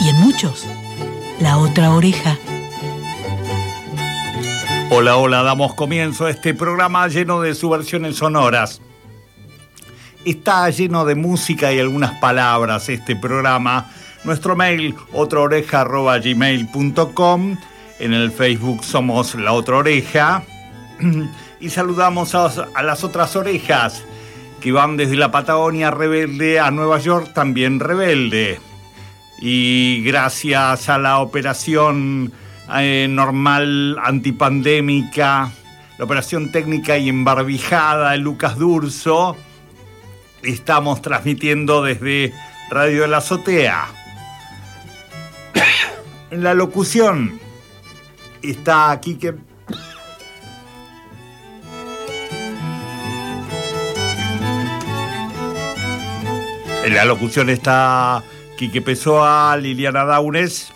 y en muchos la otra oreja. Hola, hola, damos comienzo a este programa lleno de subversiones sonoras. Está lleno de música y algunas palabras este programa. Nuestro mail, otraoreja.gmail.com. En el Facebook somos La Otra Oreja. Y saludamos a, a las otras orejas que van desde la Patagonia rebelde a Nueva York también rebelde. Y gracias a la operación eh, normal antipandémica, la operación técnica y embarbijada de Lucas Durso, estamos transmitiendo desde Radio de la Azotea. En la locución está aquí que En la locución está Quique Pessoa, Liliana Daunes.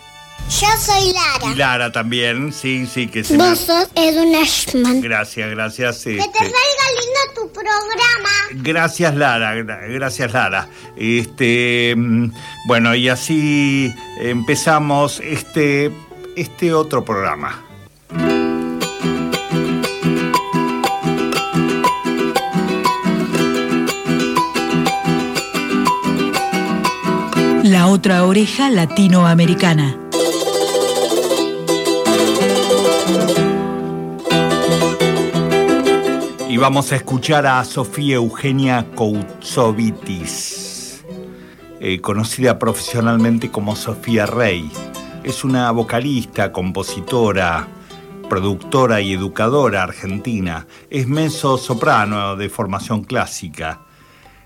Yo soy Lara. Y Lara también, sí, sí, que se Vos sos Edwin Ashman. Gracias, gracias. Que te este, salga lindo tu programa. Gracias, Lara, gra- gracias, Lara. Este, mm, bueno, y así empezamos este, este otro programa. La otra oreja latinoamericana. Y vamos a escuchar a Sofía Eugenia Koutsovitis, eh, conocida profesionalmente como Sofía Rey. Es una vocalista, compositora, productora y educadora argentina. Es mezzo soprano de formación clásica.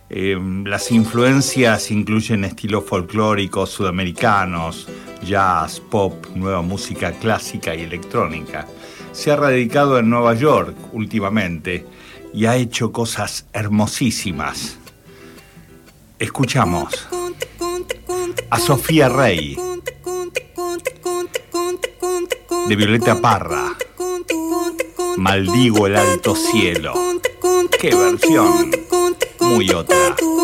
Eh, las influencias incluyen estilos folclóricos sudamericanos, jazz, pop, nueva música clásica y electrónica. Se ha radicado en Nueva York últimamente y ha hecho cosas hermosísimas. Escuchamos a Sofía Rey de Violeta Parra. Maldigo el alto cielo. ¡Qué versión! Muy otra.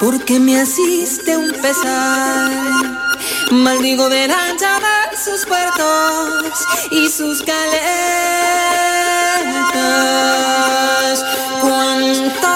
Porque me asiste un pesar. Maldigo de la ancha de sus puertos y sus caletas. Cuánto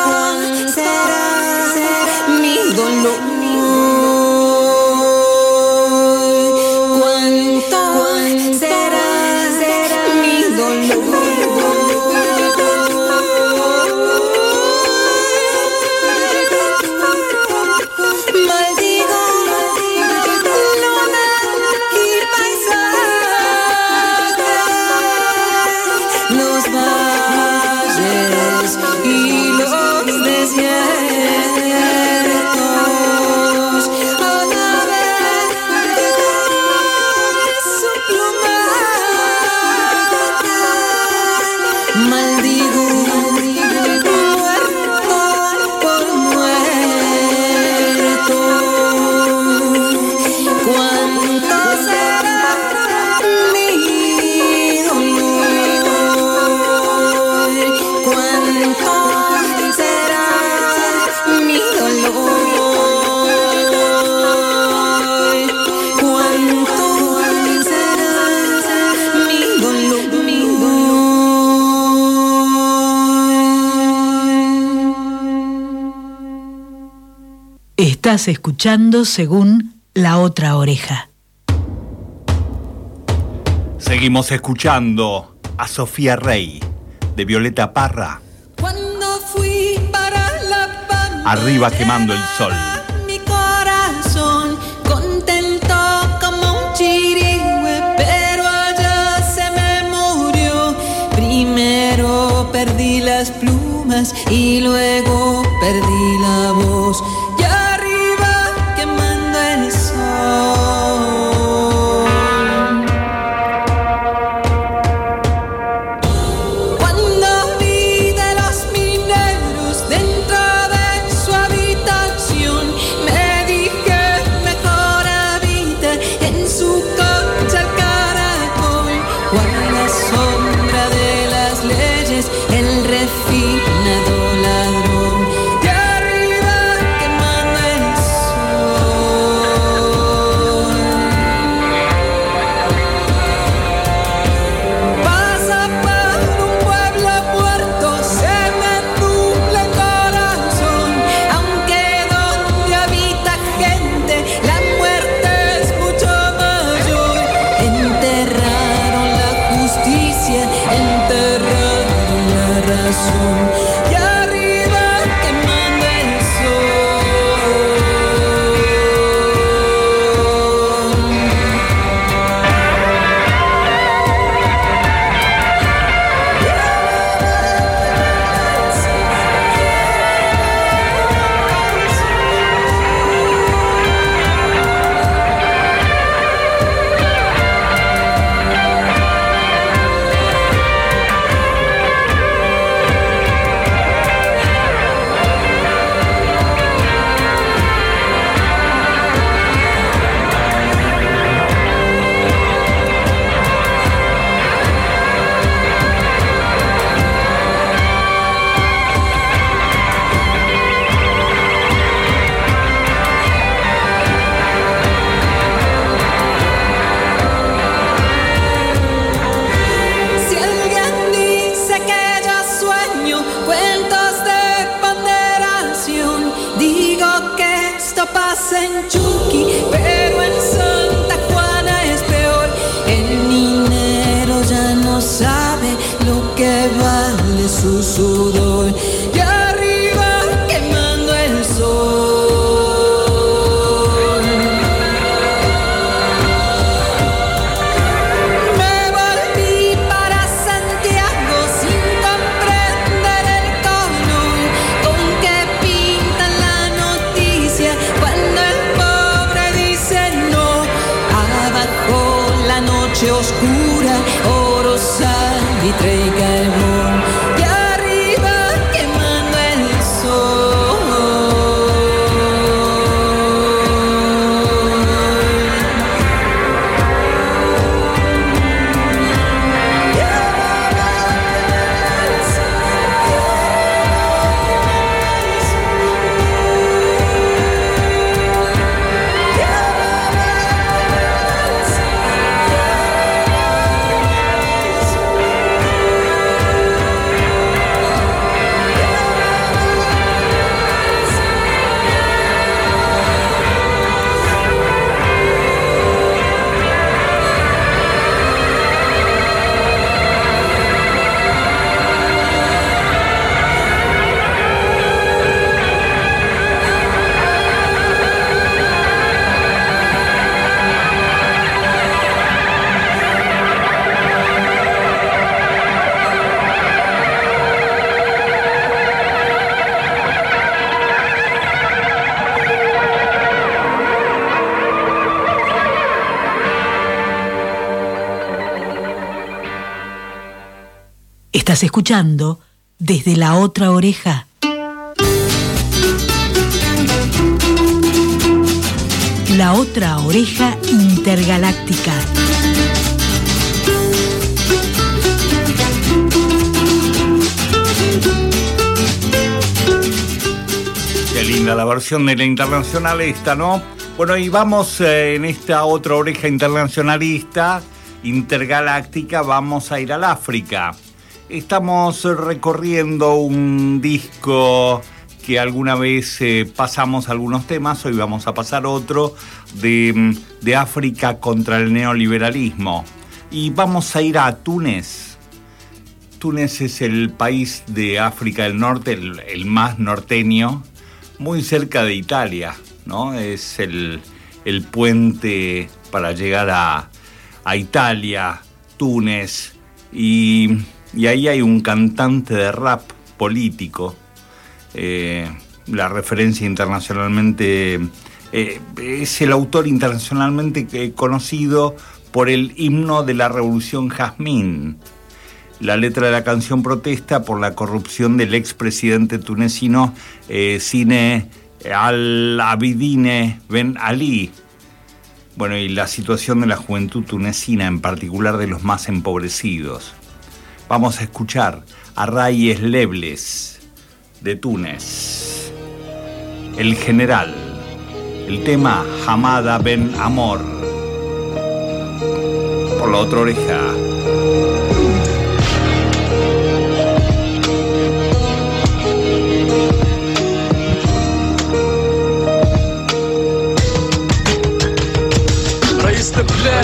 Estás escuchando según la otra oreja. Seguimos escuchando a Sofía Rey de Violeta Parra. Cuando fui para la Pampa, Arriba quemando el sol. Mi corazón contento como un chirigüe, pero allá se me murió. Primero perdí las plumas y luego perdí la voz. Oscura, oro, salitre Estás escuchando desde la otra oreja. La otra oreja intergaláctica. Qué linda la versión de la internacional esta, ¿no? Bueno, y vamos eh, en esta otra oreja internacionalista, intergaláctica, vamos a ir al África. Estamos recorriendo un disco que alguna vez eh, pasamos algunos temas, hoy vamos a pasar otro de, mm, de África contra el neoliberalismo. Y vamos a ir a Túnez. Túnez es el país de África del Norte, el, más norteño, muy cerca de Italia, ¿no? Es el, puente para llegar a, Italia, Túnez, y, y ahí hay un cantante de rap político eh, la referencia internacionalmente, eh, es el autor internacionalmente conocido por el himno de la Revolución Jazmín. La letra de la canción protesta por la corrupción del expresidente tunecino eh, al-Abidine Ben Ali. Bueno, y la situación de la juventud tunecina, en particular de los más empobrecidos. Vamos a escuchar a Rayes Lebles de Túnez. El general. El tema Hamada Ben Amor. Por la otra oreja.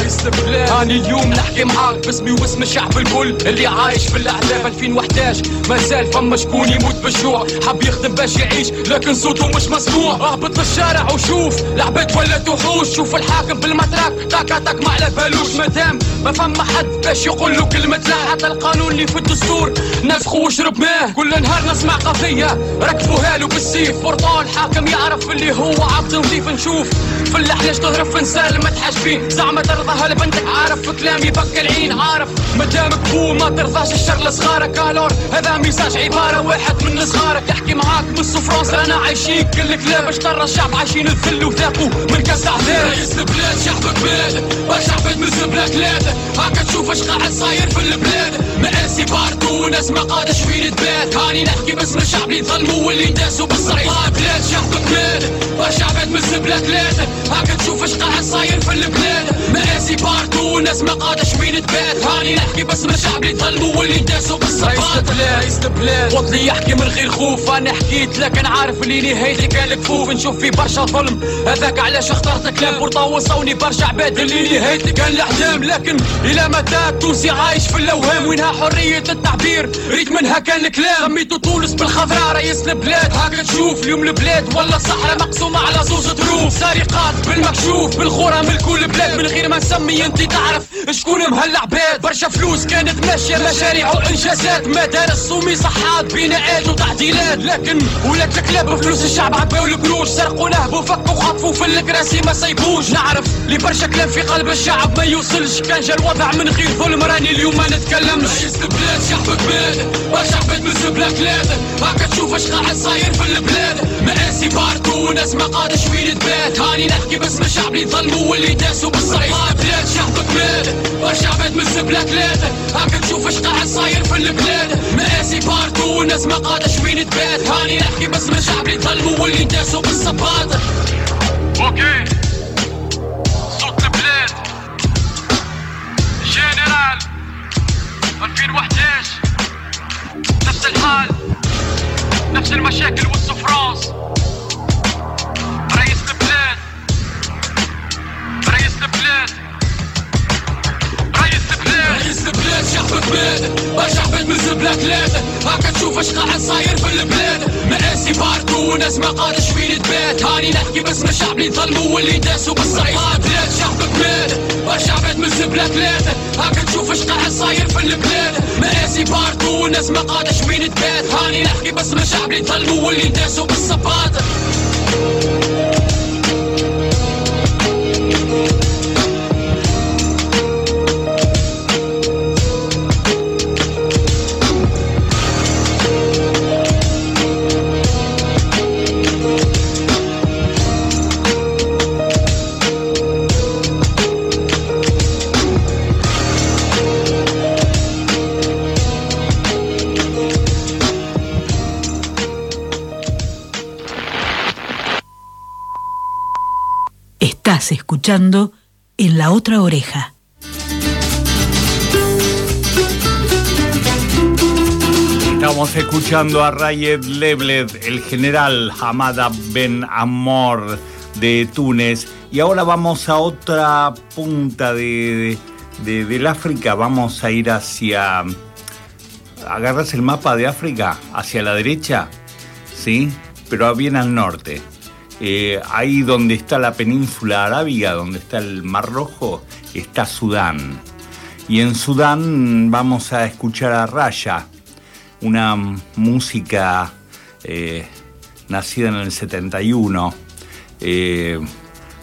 البلاد هاني اليوم نحكي معاك باسمي واسم الشعب الكل اللي عايش في الاحلام 2011 ما زال فما شكون يموت بالجوع حاب يخدم باش يعيش لكن صوته مش مسموع. اهبط للشارع وشوف العباد ولا تحوش. شوف الحاكم بالمتراك. تاك تاك ما على بالوش مادام ما فما حد باش يقول له كلمة لا. حتى القانون اللي في الدستور. نفخو وشرب ماه كل نهار نسمع قضية. ركبوها له بالسيف. برطال حاكم يعرف اللي هو عبد نظيف نشوف في اللحلاش تهرب في نسال. ما تحاجبين زعما ترضى بنتك عارف كلامي بك العين. عارف مدامك بو ما ترضاش الشر لصغارك. الور هذا ميساج عبارة واحد من صغارك. يحكي معاك بس فرنسا. رانا عايشين. كل كلاب باش ترى الشعب عايشين الذل وذاقوا. من كاس عذاب رئيس البلاد شعبك بلاد. باش عباد من ثلاثة هاكا تشوف اش قاعد صاير في البلاد. مقاسي باردو وناس ما قادة شوين تبات هاني نحكي باسم الشعب اللي ظلموا واللي داسوا بالصريح. بلاد شعبك بلاد باش عباد من زبلة ثلاثة. هاكا تشوف اش قاعد صاير في البلاد. مقاسي باردو وناس ما قادش وين تبات. هاني نحكي بس من الشعب اللي ظلموا واللي داسوا بالصفات رئيس البلاد قلت لي يحكي من غير خوف أنا حكيت لكن عارف اللي نهايتي كان الكفوف نشوف في برشا ظلم. هذاك علاش اخترت كلام بورطا وصوني برشا عباد. اللي نهايتي كان الأحلام. لكن إلى متى التونسي عايش في الأوهام؟ وينها حرية التعبير؟ ريت منها كان الكلام. سميتو تونس بالخضراء رئيس البلاد. هاكا تشوف اليوم البلاد. ولا الصحراء مقسومة على زوج ظروف سرقات بالمكشوف بالخورة من كل بلاد من غير ما نسمي انت تعرف شكون مهلع بيت برشا فلوس كانت ماشية مشاريع وإنجازات. مدارس ومي صحات بناءات وتعديلات. لكن ولات الكلاب فلوس الشعب عباو القروش. سرقوا نهبوا فكوا خطفوا في الكراسي. ما سيبوش نعرف لي برشا كلام في قلب الشعب. ما يوصلش. كان جا الوضع من غير ظلم. راني اليوم ما نتكلمش. رئيس البلاد شعبك بلاد. برشا عباد من زبلة ثلاثة هاكا تشوف اش قاعد صاير في البلاد. مقاسي باردو وناس ما قادش وين تبات. هاني نحكي باسم الشعب اللي ظلموا واللي داسوا بالصيف. بلاد شعبك بلاد برشا عباد من الزبلة ثلاثة هاك تشوف اش قاعد صاير في البلاد. مقاسي باردو والناس ما قادش وين تبات. هاني نحكي بس من شعب اللي ظلموا واللي داسوا بالصباط أوكي. صوت البلاد. جنرال 2011 نفس الحال نفس المشاكل والسفرانس البلاد رئيس شعبك بلاد برشا عباد من ثلاثة هاكا تشوف بلاد بلاد تشوف اش قاعد صاير في البلاد مقاسي باردو وناس ما قادش وين تبات هاني نحكي باسم الشعب ظلموا واللي داسوا Estás escuchando en la otra oreja. Estamos escuchando a Rayed Lebled, el general Hamada Ben Amor de Túnez. Y ahora vamos a otra punta de, del África. Vamos a ir hacia... Agarras el mapa de África hacia la derecha, ¿sí? Pero bien al norte. Eh, ahí donde está la península arábiga, donde está el Mar Rojo, está Sudán. Y en Sudán vamos a escuchar a Raya, una música eh, nacida en el 71. Eh,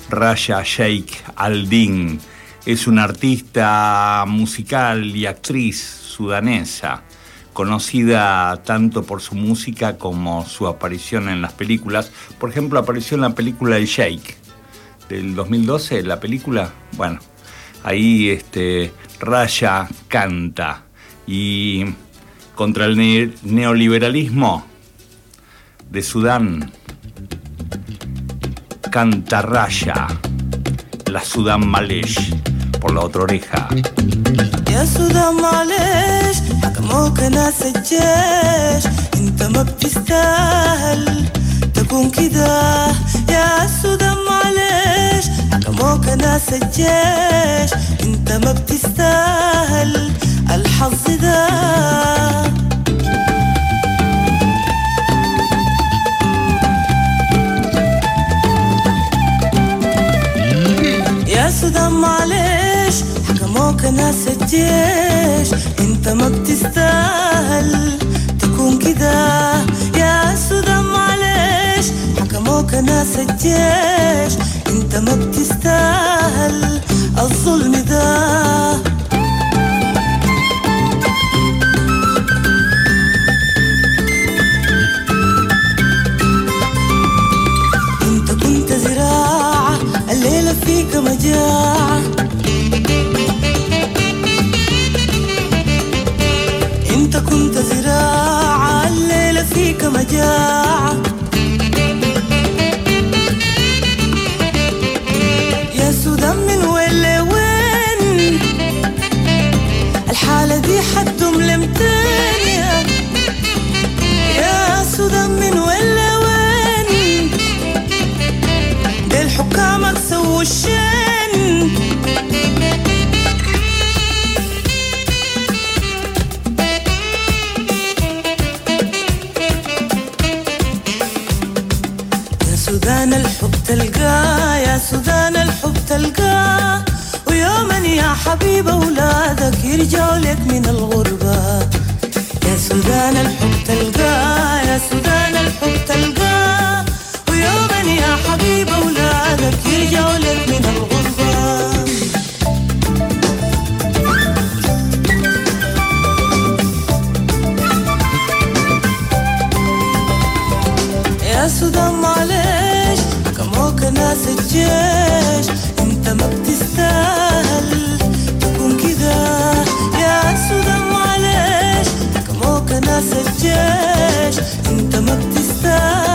Raya Sheikh Al-Din es una artista musical y actriz sudanesa, conocida tanto por su música como su aparición en las películas. Por ejemplo, apareció en la película El Sheikh del 2012, la película. Bueno, ahí este, Raya canta y contra el ne- neoliberalismo de Sudán canta Raya, la Sudán Malesh, por la otra oreja. يا سودا معلش حكموك ناس الجيش. انت ما بتستاهل تكون كده. يا سودا معلش حكموك ناس الجيش. انت ما بتستاهل الحظ ده. يا سودان معلش حكموك ناس الجيش إنت ما بتستاهل تكون كده. يا سودان معلش حكموك ناس الجيش إنت ما بتستاهل الظلم ده. فيك مجاعة. كنت زراعة الليلة فيك مجاعة. يا سودان من وين لوين؟ الحالة دي حتم لمتين يا يا سودان من وين سجاش انت ما بتستاهل.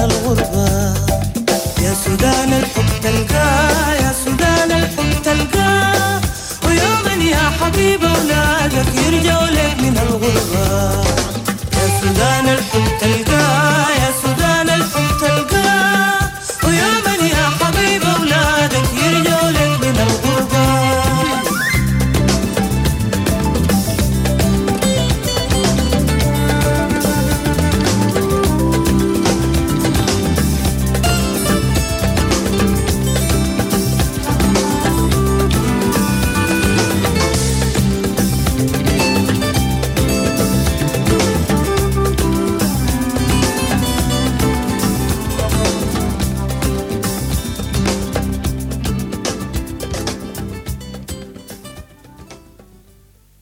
calor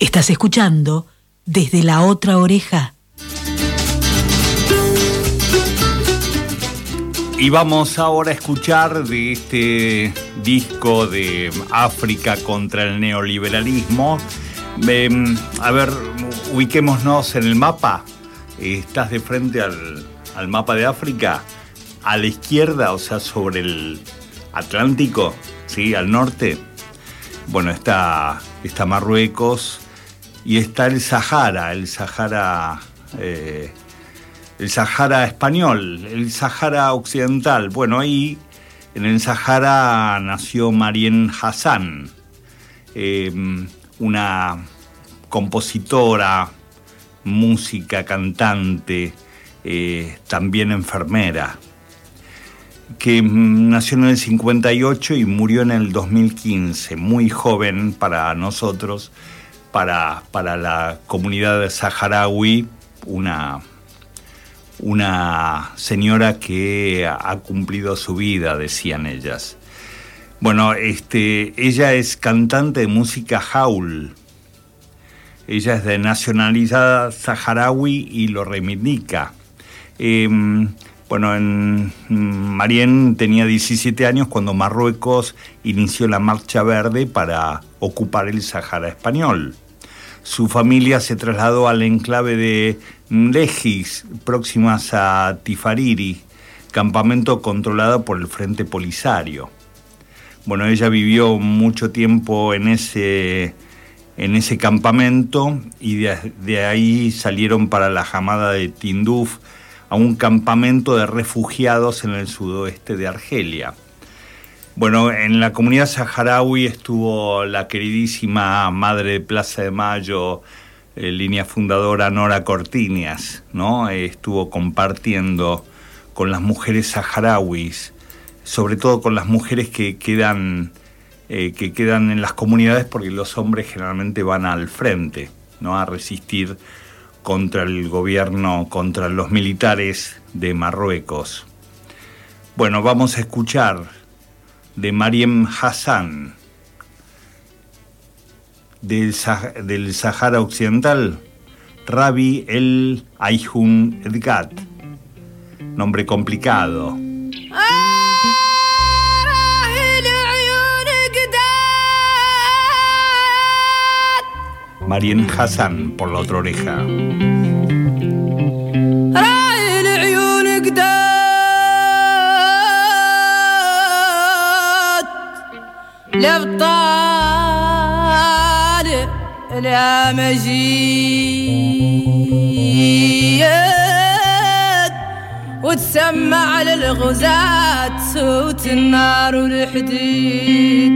Estás escuchando desde la otra oreja. Y vamos ahora a escuchar de este disco de África contra el neoliberalismo. Em, a ver, ubiquémonos en el mapa. Estás de frente al, al mapa de África. A la izquierda, o sea, sobre el Atlántico, ¿sí? Al norte. Bueno, está, está Marruecos y está el Sahara, el Sahara eh, el Sahara español, el Sahara occidental. Bueno, ahí en el Sahara nació Marien Hassan, em, una compositora, música, cantante, eh, también enfermera, que nació en el 58 y murió en el 2015, muy joven para nosotros, para, para la comunidad saharaui, una una señora que ha cumplido su vida, decían ellas. Bueno, este, ella es cantante de música jaul. Ella es de nacionalidad saharaui y lo reivindica. Em, bueno, en, Marien tenía 17 años cuando Marruecos inició la Marcha Verde para ocupar el Sahara español. Su familia se trasladó al enclave de Mlejis, próximas a Tifariri, campamento controlado por el Frente Polisario. Bueno, ella vivió mucho tiempo en ese, en ese campamento y de, de ahí salieron para la jamada de Tinduf a un campamento de refugiados en el sudoeste de Argelia. Bueno, en la comunidad saharaui estuvo la queridísima madre de Plaza de Mayo, eh, línea fundadora Nora Cortinias, ¿no? estuvo compartiendo con las mujeres saharauis, sobre todo con las mujeres que quedan, eh, que quedan en las comunidades porque los hombres generalmente van al frente, ¿no? A resistir contra el gobierno, contra los militares de Marruecos. Bueno, vamos a escuchar de Mariem Hassan del, del Sahara Occidental, Rabi El Ayhun Edgat, nombre complicado. Mariem Hassan por la otra oreja. الابطال لا مجيد وتسمع للغزاة صوت النار والحديد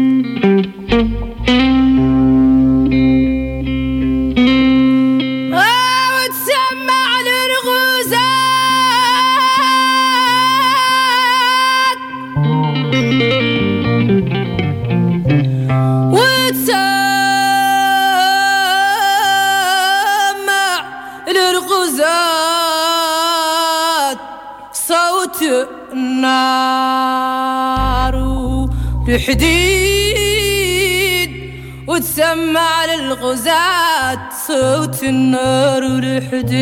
الحديد وتسمع للغزاة صوت النار والحديد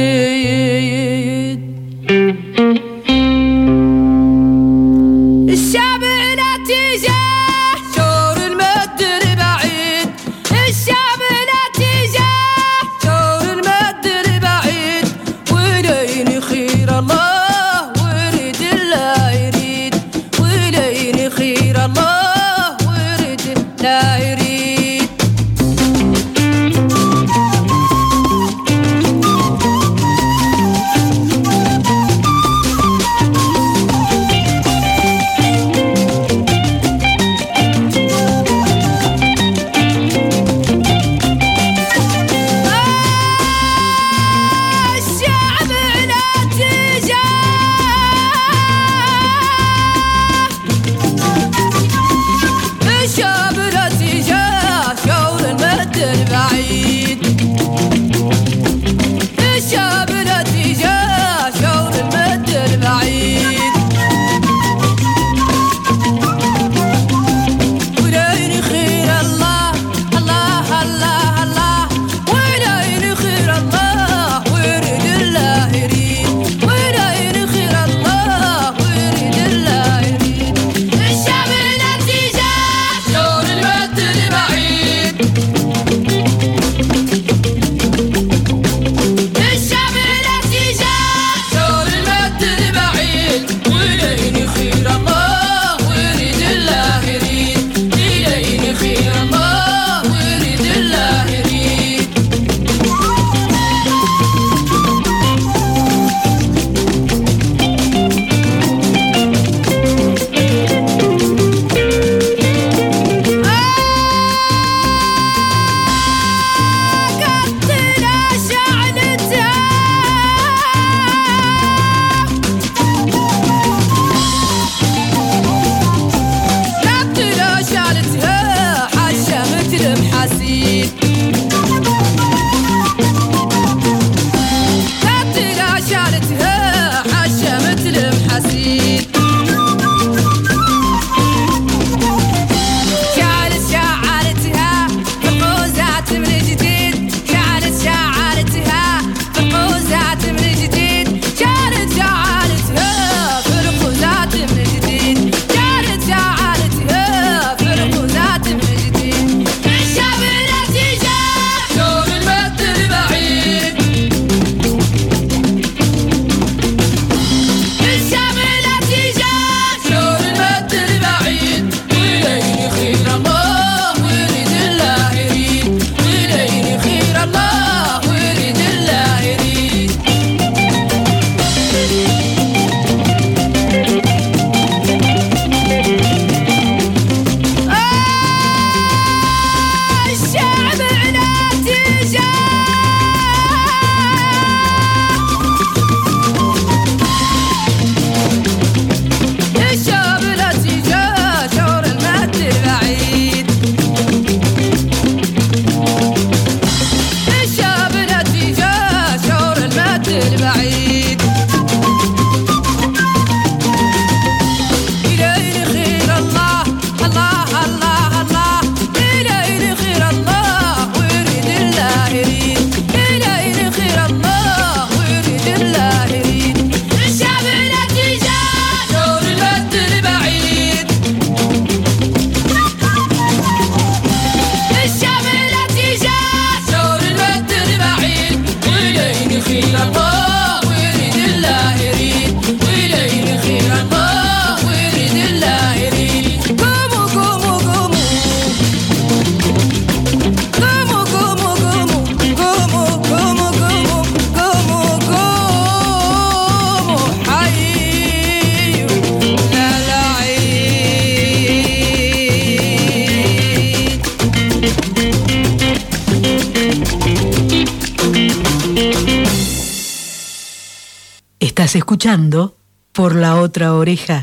escuchando por la otra oreja.